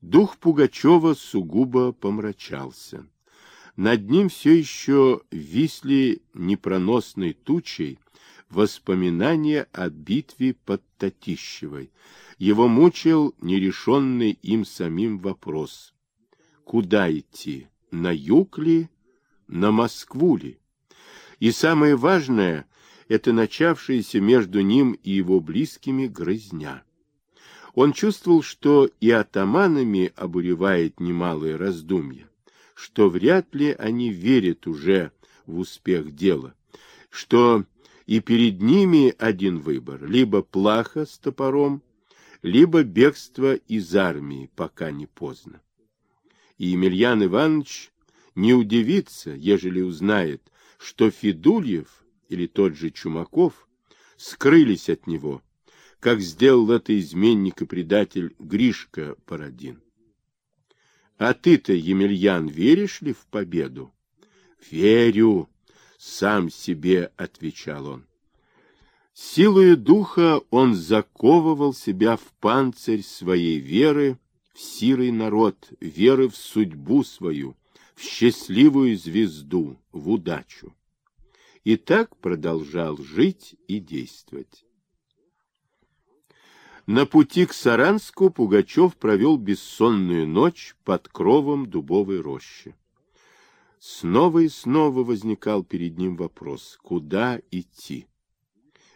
Дух Пугачева сугубо помрачался. Над ним все еще висли непроносной тучей воспоминания о битве под Татищевой. Его мучил нерешенный им самим вопрос. Куда идти? На юг ли? На Москву ли? И самое важное — это начавшаяся между ним и его близкими грызня. Он чувствовал, что и атаманами обуревает немалое раздумье, что вряд ли они верят уже в успех дела, что и перед ними один выбор — либо плаха с топором, либо бегство из армии, пока не поздно. И Емельян Иванович не удивится, ежели узнает, что Федульев или тот же Чумаков скрылись от него, как сделал это изменник и предатель Гришка Парадин. А ты-то, Емельян, веришь ли в победу? Верю, сам себе отвечал он. Силою духа он заковывал себя в панцирь своей веры, в сирый народ, веры в судьбу свою, в счастливую звезду, в удачу. И так продолжал жить и действовать. На пути к Саранску Пугачев провел бессонную ночь под кровом дубовой рощи. Снова и снова возникал перед ним вопрос, куда идти.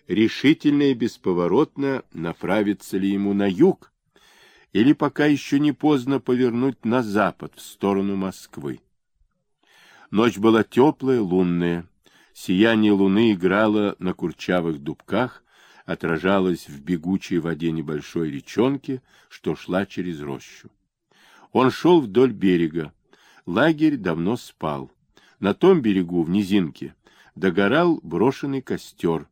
Решительно и бесповоротно направиться ли ему на юг, или пока еще не поздно повернуть на запад, в сторону Москвы. Ночь была теплая, лунная. Сияние луны играло на курчавых дубках, отражалось в бегучей воде небольшой речонки, что шла через рощу. Он шел вдоль берега. Лагерь давно спал. На том берегу, в низинке, догорал брошенный костер.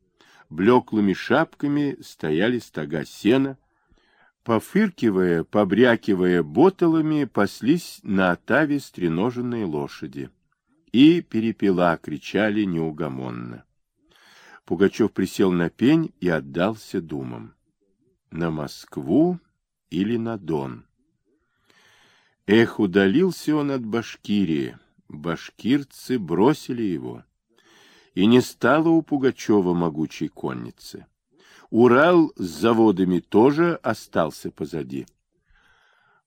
Блеклыми шапками стояли стога сена. Пофыркивая, побрякивая боталами, паслись на отаве стреноженные лошади и перепела кричали неугомонно. Пугачев присел на пень и отдался думам. На Москву или на Дон? Эх, удалился он от Башкирии. Башкирцы бросили его. И не стало у Пугачева могучей конницы. Урал с заводами тоже остался позади.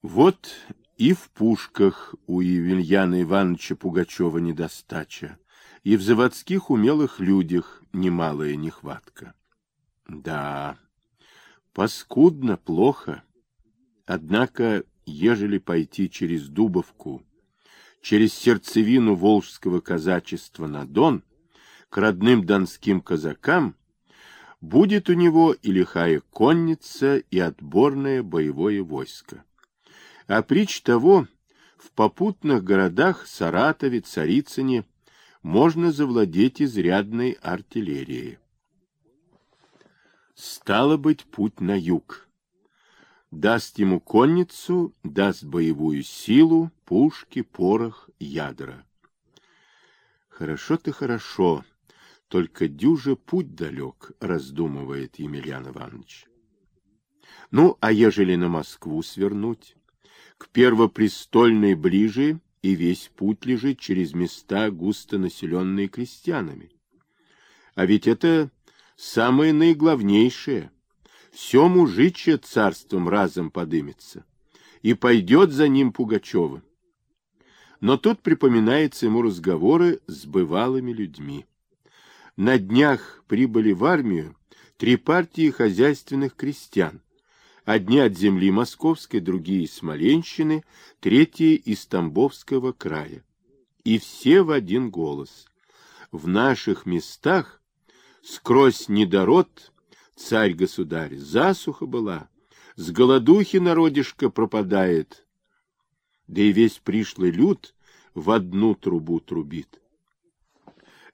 Вот и в пушках у Евельяна Ивановича Пугачева недостача, и в заводских умелых людях немалая нехватка. Да, паскудно, плохо. Однако, ежели пойти через Дубовку, через сердцевину волжского казачества на Дон, к родным донским казакам, будет у него и лихая конница, и отборное боевое войско. А опричь того, в попутных городах Саратове, Царицыне можно завладеть изрядной артиллерией. Стало быть, путь на юг. Даст ему конницу, даст боевую силу, пушки, порох, ядра. Хорошо-то хорошо, только дюже путь далек, раздумывает Емельян Иванович. Ну, а ежели на Москву свернуть? к Первопрестольной ближе, и весь путь лежит через места, густонаселенные крестьянами. А ведь это самое наиглавнейшее. Все мужичье царством разом подымется, и пойдет за ним Пугачева. Но тут припоминается ему разговоры с бывалыми людьми. На днях прибыли в армию три партии хозяйственных крестьян, Одни от земли московской, другие из Смоленщины, третьи из Тамбовского края. И все в один голос. В наших местах скрозь недород, царь-государь, засуха была, с голодухи народишко пропадает, да и весь пришлый люд в одну трубу трубит.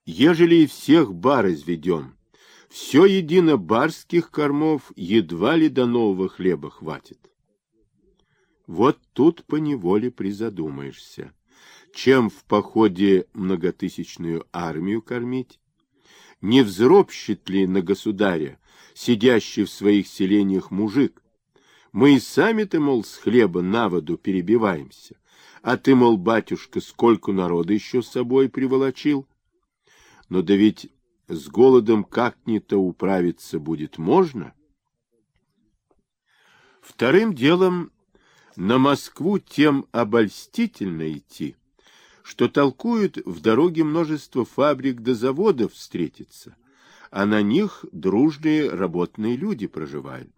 Ежели и всех бар изведем, все едино барских кормов едва ли до нового хлеба хватит. Вот тут поневоле призадумаешься, чем в походе многотысячную армию кормить? Не взропщит ли на государя, сидящий в своих селениях мужик, Мы и сами-то, мол, с хлеба на воду перебиваемся. А ты, мол, батюшка, сколько народа еще с собой приволочил? Но да ведь с голодом как-ни-то управиться будет можно. Вторым делом на Москву тем обольстительно идти, что толкуют в дороге множество фабрик до заводов встретиться, а на них дружные работные люди проживают.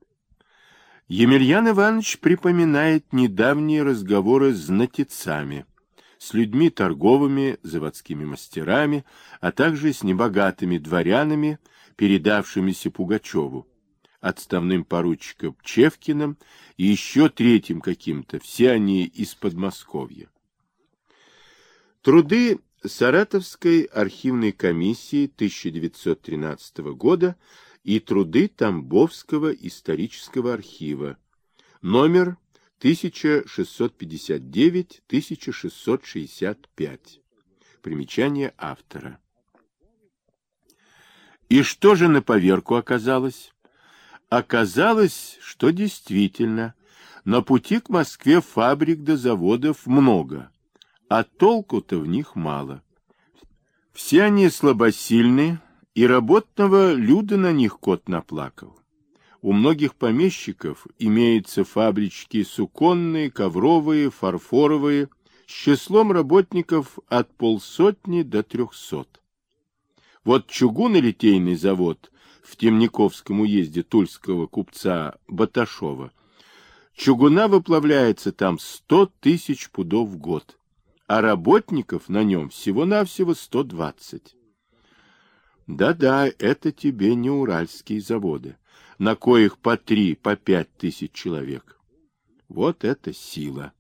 Емельян Иванович припоминает недавние разговоры с знатецами, с людьми торговыми, заводскими мастерами, а также с небогатыми дворянами, передавшимися Пугачеву, отставным поручиком Чевкиным и еще третьим каким-то, все они из Подмосковья. Труды Саратовской архивной комиссии 1913 года и труды Тамбовского исторического архива, номер 1659-1665. Примечание автора. И что же на поверку оказалось? Оказалось, что действительно на пути к Москве фабрик до заводов много, а толку-то в них мало. Все они слабосильны, и работного люда на них кот наплакал. У многих помещиков имеются фабрички суконные, ковровые, фарфоровые, с числом работников от полсотни до трехсот. Вот чугунолитейный завод в Темниковском уезде тульского купца Баташова. Чугуна выплавляется там сто тысяч пудов в год, а работников на нем всего-навсего сто двадцать. Да-да, это тебе не уральские заводы, на коих по три, по пять тысяч человек. Вот это сила.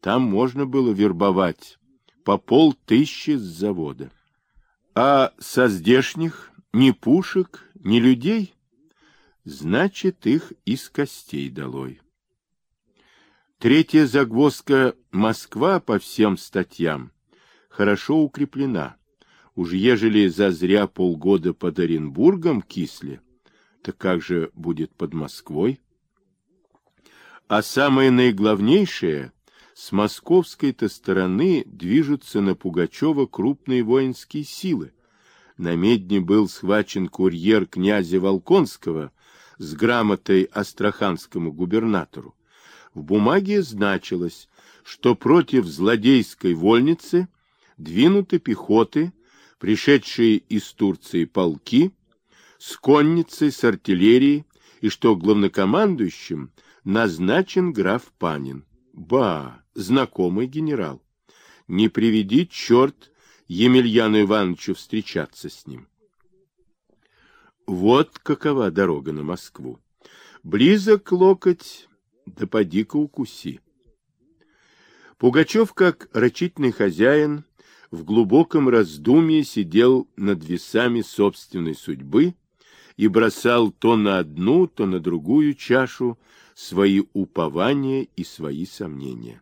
Там можно было вербовать по полтыщи с завода. А со здешних ни пушек, ни людей, значит, их из костей долой. Третья загвоздка «Москва» по всем статьям хорошо укреплена. Уж ежели зазря полгода под Оренбургом кисли, то как же будет под Москвой? А самое наиглавнейшее, с московской-то стороны движутся на Пугачева крупные воинские силы, на медне был схвачен курьер князя Волконского с грамотой астраханскому губернатору. В бумаге значилось, что против злодейской вольницы двинуты пехоты, пришедшие из Турции полки, с конницей, с артиллерией, и что главнокомандующим назначен граф Панин. Ба, знакомый генерал. Не приведи черт Емельяну Ивановичу встречаться с ним. Вот какова дорога на Москву. Близок локоть, да поди-ка укуси. Пугачев, как рачительный хозяин, в глубоком раздумье сидел над весами собственной судьбы и бросал то на одну, то на другую чашу свои упования и свои сомнения.